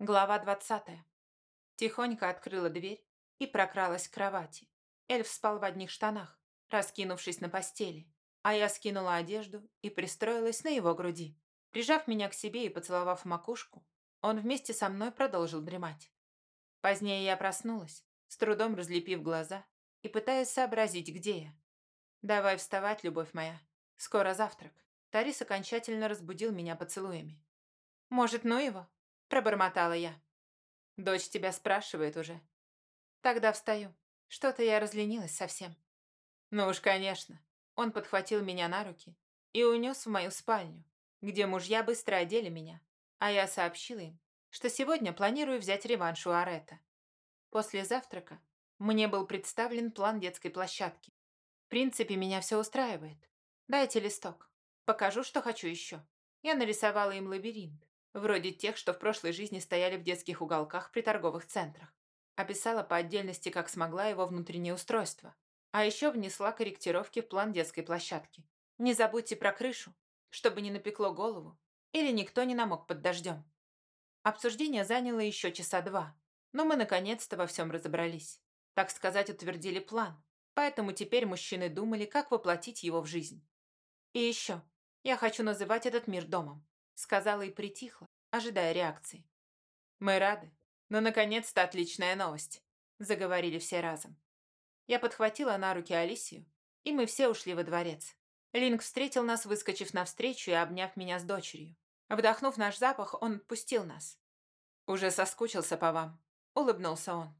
Глава двадцатая. Тихонько открыла дверь и прокралась к кровати. Эльф спал в одних штанах, раскинувшись на постели, а я скинула одежду и пристроилась на его груди. Прижав меня к себе и поцеловав макушку, он вместе со мной продолжил дремать. Позднее я проснулась, с трудом разлепив глаза и пытаясь сообразить, где я. «Давай вставать, любовь моя. Скоро завтрак». Тарис окончательно разбудил меня поцелуями. «Может, ну его?» – пробормотала я. «Дочь тебя спрашивает уже». «Тогда встаю. Что-то я разленилась совсем». «Ну уж, конечно». Он подхватил меня на руки и унес в мою спальню, где мужья быстро одели меня, а я сообщила им, что сегодня планирую взять реванш у Арета. После завтрака мне был представлен план детской площадки. В принципе, меня все устраивает. Дайте листок. Покажу, что хочу еще. Я нарисовала им лабиринт, вроде тех, что в прошлой жизни стояли в детских уголках при торговых центрах. Описала по отдельности, как смогла его внутреннее устройство. А еще внесла корректировки в план детской площадки. Не забудьте про крышу, чтобы не напекло голову или никто не намок под дождем. Обсуждение заняло еще часа два, но мы наконец-то во всем разобрались. Так сказать, утвердили план, поэтому теперь мужчины думали, как воплотить его в жизнь. И еще, я хочу называть этот мир домом сказала и притихла, ожидая реакции. «Мы рады, но наконец-то отличная новость», – заговорили все разом. Я подхватила на руки Алисию, и мы все ушли во дворец. Линк встретил нас, выскочив навстречу и обняв меня с дочерью. Вдохнув наш запах, он отпустил нас. «Уже соскучился по вам», – улыбнулся он.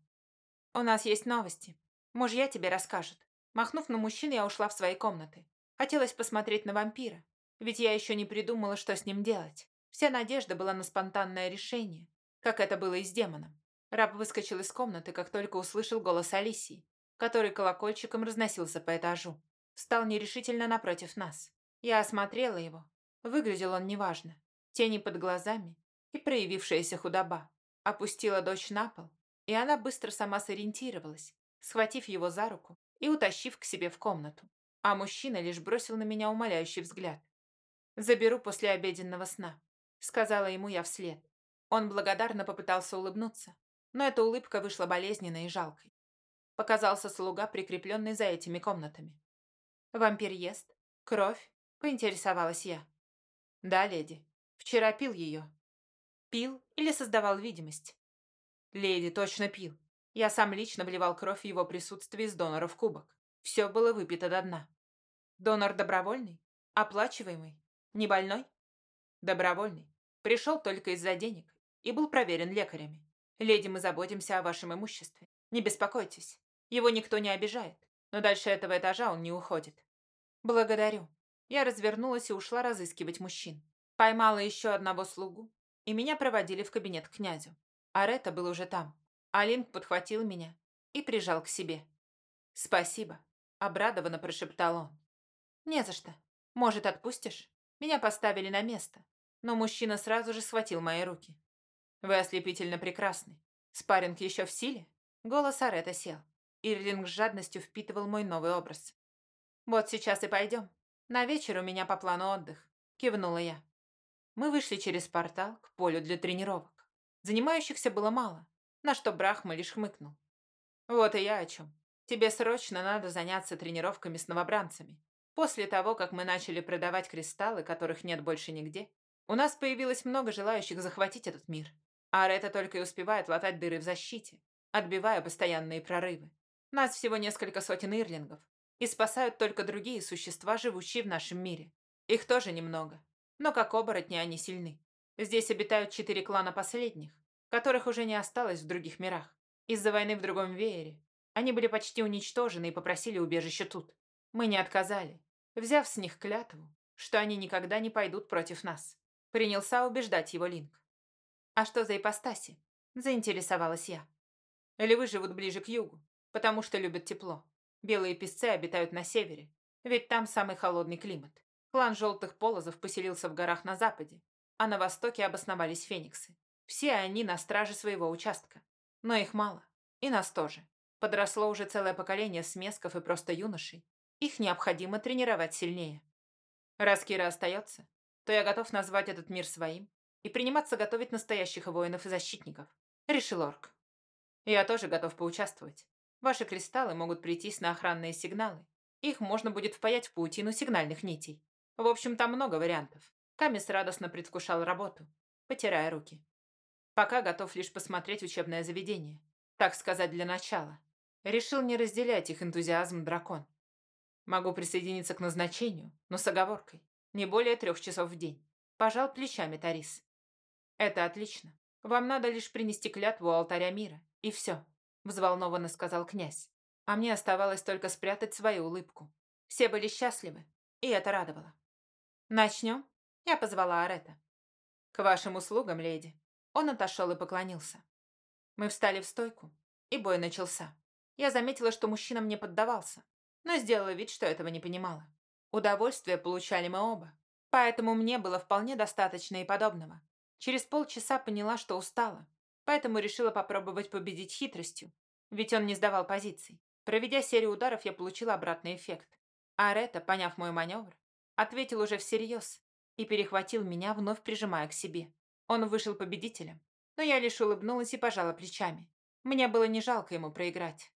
«У нас есть новости. Мужья тебе расскажут». Махнув на мужчин, я ушла в свои комнаты. Хотелось посмотреть на вампира, ведь я еще не придумала, что с ним делать. Вся надежда была на спонтанное решение, как это было и с демоном. Раб выскочил из комнаты, как только услышал голос Алисии, который колокольчиком разносился по этажу. Встал нерешительно напротив нас. Я осмотрела его. Выглядел он неважно. Тени под глазами и проявившаяся худоба. Опустила дочь на пол, и она быстро сама сориентировалась, схватив его за руку и утащив к себе в комнату. А мужчина лишь бросил на меня умоляющий взгляд. «Заберу после обеденного сна», — сказала ему я вслед. Он благодарно попытался улыбнуться, но эта улыбка вышла болезненной и жалкой. Показался слуга, прикрепленный за этими комнатами. «Вампир ест? Кровь?» — поинтересовалась я. «Да, леди. Вчера пил ее». «Пил или создавал видимость?» «Леди точно пил. Я сам лично вливал кровь в его присутствии из донора в кубок. Все было выпито до дна». «Донор добровольный? Оплачиваемый?» Не больной? Добровольный. Пришел только из-за денег и был проверен лекарями. Леди, мы заботимся о вашем имуществе. Не беспокойтесь. Его никто не обижает, но дальше этого этажа он не уходит. Благодарю. Я развернулась и ушла разыскивать мужчин. Поймала еще одного слугу, и меня проводили в кабинет к князю. Арета был уже там. Алинг подхватил меня и прижал к себе. «Спасибо», — обрадованно прошептал он. «Не за что. Может, отпустишь?» Меня поставили на место, но мужчина сразу же схватил мои руки. «Вы ослепительно прекрасны. Спарринг еще в силе?» Голос Арета сел. Ирлинг с жадностью впитывал мой новый образ. «Вот сейчас и пойдем. На вечер у меня по плану отдых», — кивнула я. Мы вышли через портал к полю для тренировок. Занимающихся было мало, на что Брахма лишь хмыкнул. «Вот и я о чем. Тебе срочно надо заняться тренировками с новобранцами. После того, как мы начали продавать кристаллы, которых нет больше нигде, у нас появилось много желающих захватить этот мир. А Арета только и успевает латать дыры в защите, отбивая постоянные прорывы. Нас всего несколько сотен ирлингов, и спасают только другие существа, живущие в нашем мире. Их тоже немного, но как оборотни они сильны. Здесь обитают четыре клана последних, которых уже не осталось в других мирах. Из-за войны в другом веере они были почти уничтожены и попросили убежище тут. Мы не отказали, взяв с них клятву, что они никогда не пойдут против нас. Принялся убеждать его Линк. «А что за ипостаси?» – заинтересовалась я. Львы живут ближе к югу, потому что любят тепло. Белые песцы обитают на севере, ведь там самый холодный климат. Клан желтых полозов поселился в горах на западе, а на востоке обосновались фениксы. Все они на страже своего участка. Но их мало. И нас тоже. Подросло уже целое поколение смесков и просто юношей, их необходимо тренировать сильнее. Раз Кира остается, то я готов назвать этот мир своим и приниматься готовить настоящих воинов и защитников», — решил Орк. «Я тоже готов поучаствовать. Ваши кристаллы могут прийтись на охранные сигналы. Их можно будет впаять в паутину сигнальных нитей. В общем, там много вариантов. Камис радостно предвкушал работу, потирая руки. Пока готов лишь посмотреть учебное заведение. Так сказать, для начала. Решил не разделять их энтузиазм дракон. Могу присоединиться к назначению, но с оговоркой. Не более трех часов в день. Пожал плечами Тарис. Это отлично. Вам надо лишь принести клятву у алтаря мира. И все взволнованно сказал князь. А мне оставалось только спрятать свою улыбку. Все были счастливы, и это радовало. «Начнем?» Я позвала Арета. «К вашим услугам, леди». Он отошел и поклонился. Мы встали в стойку, и бой начался. Я заметила, что мужчина мне поддавался, но сделала вид, что этого не понимала. Удовольствие получали мы оба, поэтому мне было вполне достаточно и подобного. Через полчаса поняла, что устала, поэтому решила попробовать победить хитростью, ведь он не сдавал позиций. Проведя серию ударов, я получила обратный эффект. А Ретта, поняв мой маневр, ответил уже всерьез и перехватил меня, вновь прижимая к себе. Он вышел победителем, но я лишь улыбнулась и пожала плечами. Мне было не жалко ему проиграть.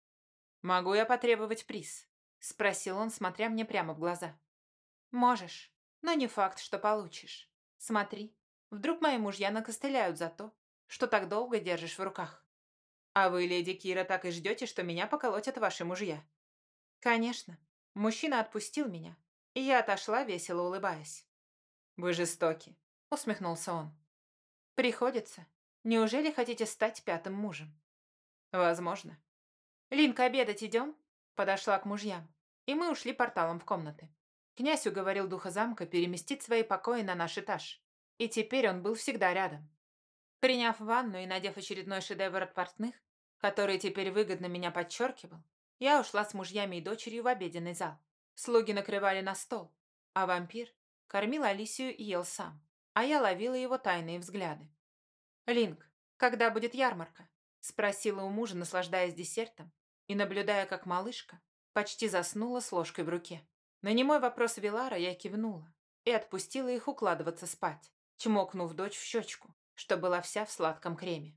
«Могу я потребовать приз?» — спросил он, смотря мне прямо в глаза. «Можешь, но не факт, что получишь. Смотри, вдруг мои мужья накостыляют за то, что так долго держишь в руках. А вы, леди Кира, так и ждете, что меня поколотят ваши мужья? Конечно. Мужчина отпустил меня, и я отошла, весело улыбаясь. Вы жестоки, усмехнулся он. Приходится. Неужели хотите стать пятым мужем? Возможно. Линка, обедать идем? Подошла к мужьям, и мы ушли порталом в комнаты. Князь уговорил духа замка переместить свои покои на наш этаж, и теперь он был всегда рядом. Приняв ванну и надев очередной шедевр от портных, который теперь выгодно меня подчеркивал, я ушла с мужьями и дочерью в обеденный зал. Слуги накрывали на стол, а вампир кормил Алисию и ел сам, а я ловила его тайные взгляды. «Линк, когда будет ярмарка?» – спросила у мужа, наслаждаясь десертом и наблюдая, как малышка почти заснула с ложкой в руке. На немой вопрос Вилара я кивнула и отпустила их укладываться спать, чмокнув дочь в щечку что была вся в сладком креме.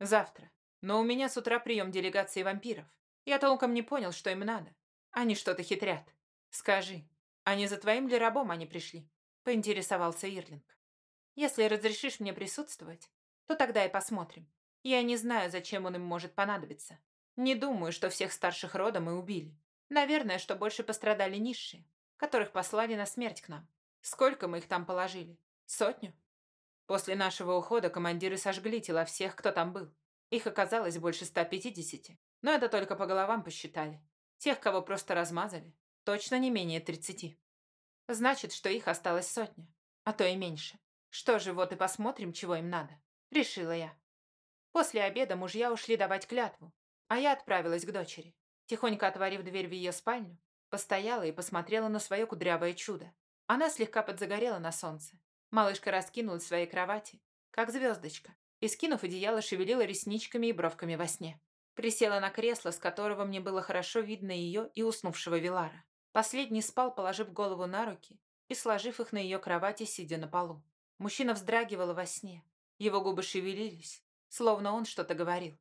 Завтра. Но у меня с утра прием делегации вампиров. Я толком не понял, что им надо. Они что-то хитрят. Скажи, а не за твоим ли рабом они пришли? Поинтересовался Ирлинг. Если разрешишь мне присутствовать, то тогда и посмотрим. Я не знаю, зачем он им может понадобиться. Не думаю, что всех старших рода мы убили. Наверное, что больше пострадали низшие, которых послали на смерть к нам. Сколько мы их там положили? Сотню? После нашего ухода командиры сожгли тела всех, кто там был. Их оказалось больше 150, но это только по головам посчитали. Тех, кого просто размазали, точно не менее 30. Значит, что их осталось сотня, а то и меньше. Что же, вот и посмотрим, чего им надо. Решила я. После обеда мужья ушли давать клятву, а я отправилась к дочери. Тихонько отворив дверь в ее спальню, постояла и посмотрела на свое кудрявое чудо. Она слегка подзагорела на солнце, Малышка раскинулась в своей кровати, как звездочка, и, скинув одеяло, шевелила ресничками и бровками во сне. Присела на кресло, с которого мне было хорошо видно ее и уснувшего Вилара. Последний спал, положив голову на руки и сложив их на ее кровати, сидя на полу. Мужчина вздрагивал во сне. Его губы шевелились, словно он что-то говорил.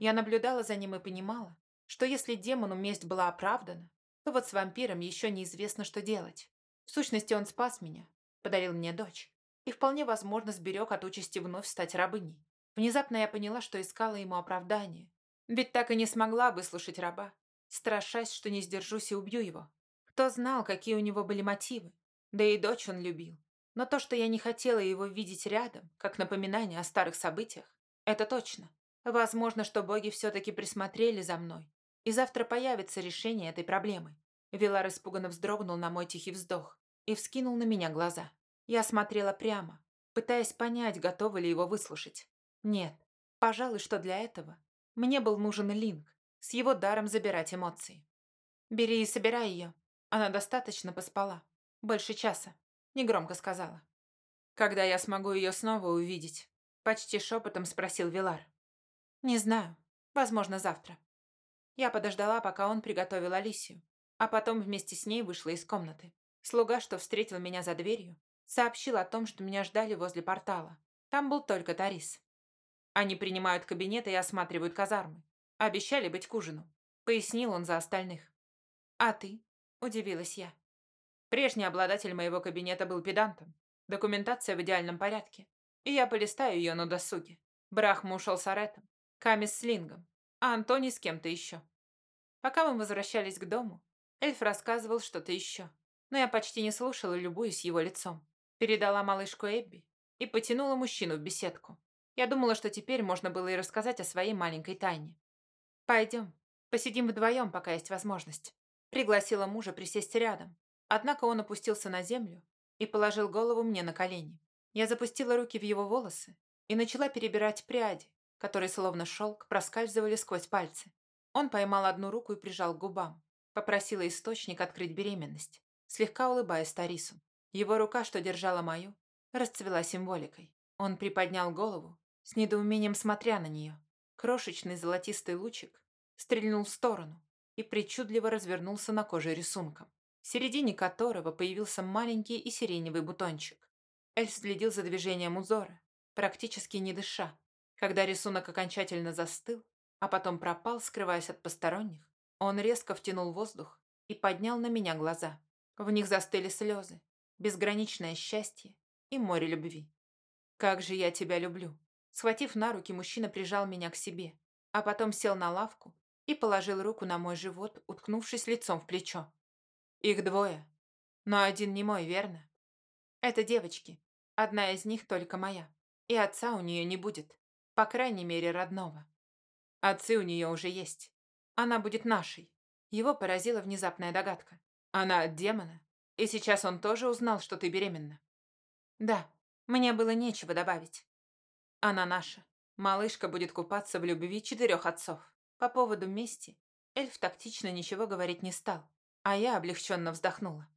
Я наблюдала за ним и понимала, что если демону месть была оправдана, то вот с вампиром еще неизвестно, что делать. В сущности, он спас меня, подарил мне дочь и вполне возможно сберег от участи вновь стать рабыней. Внезапно я поняла, что искала ему оправдание, ведь так и не смогла выслушать раба, страшась, что не сдержусь и убью его. Кто знал, какие у него были мотивы, да и дочь он любил. Но то, что я не хотела его видеть рядом, как напоминание о старых событиях, это точно. Возможно, что боги все-таки присмотрели за мной, и завтра появится решение этой проблемы. Вилар испуганно вздрогнул на мой тихий вздох и вскинул на меня глаза. Я смотрела прямо, пытаясь понять, готова ли его выслушать. Нет, пожалуй, что для этого мне был нужен Линк с его даром забирать эмоции. «Бери и собирай ее. Она достаточно поспала. Больше часа», — негромко сказала. «Когда я смогу ее снова увидеть?» — почти шепотом спросил Вилар. «Не знаю. Возможно, завтра». Я подождала, пока он приготовил Алисию, а потом вместе с ней вышла из комнаты. Слуга, что встретил меня за дверью, Сообщил о том, что меня ждали возле портала. Там был только Тарис. Они принимают кабинеты и осматривают казармы. Обещали быть к ужину. Пояснил он за остальных. «А ты?» – удивилась я. Прежний обладатель моего кабинета был педантом. Документация в идеальном порядке. И я полистаю ее на досуге. Брахма ушел с Аретом, Ками с Слингом, а Антони с кем-то еще. Пока мы возвращались к дому, эльф рассказывал что-то еще, но я почти не слушала, любуясь его лицом. Передала малышку Эбби и потянула мужчину в беседку. Я думала, что теперь можно было и рассказать о своей маленькой тайне. «Пойдем, посидим вдвоем, пока есть возможность». Пригласила мужа присесть рядом. Однако он опустился на землю и положил голову мне на колени. Я запустила руки в его волосы и начала перебирать пряди, которые словно шелк проскальзывали сквозь пальцы. Он поймал одну руку и прижал к губам. Попросила источник открыть беременность, слегка улыбаясь Тарису. Его рука, что держала мою, расцвела символикой. Он приподнял голову, с недоумением смотря на нее. Крошечный золотистый лучик стрельнул в сторону и причудливо развернулся на коже рисунком, в середине которого появился маленький и сиреневый бутончик. Эльф следил за движением узора, практически не дыша. Когда рисунок окончательно застыл, а потом пропал, скрываясь от посторонних, он резко втянул воздух и поднял на меня глаза. В них застыли слезы, безграничное счастье и море любви. «Как же я тебя люблю!» Схватив на руки, мужчина прижал меня к себе, а потом сел на лавку и положил руку на мой живот, уткнувшись лицом в плечо. «Их двое, но один не мой, верно?» «Это девочки. Одна из них только моя. И отца у нее не будет. По крайней мере, родного. Отцы у нее уже есть. Она будет нашей. Его поразила внезапная догадка. Она от демона. И сейчас он тоже узнал, что ты беременна. Да, мне было нечего добавить. Она наша. Малышка будет купаться в любви четырех отцов. По поводу мести эльф тактично ничего говорить не стал, а я облегченно вздохнула.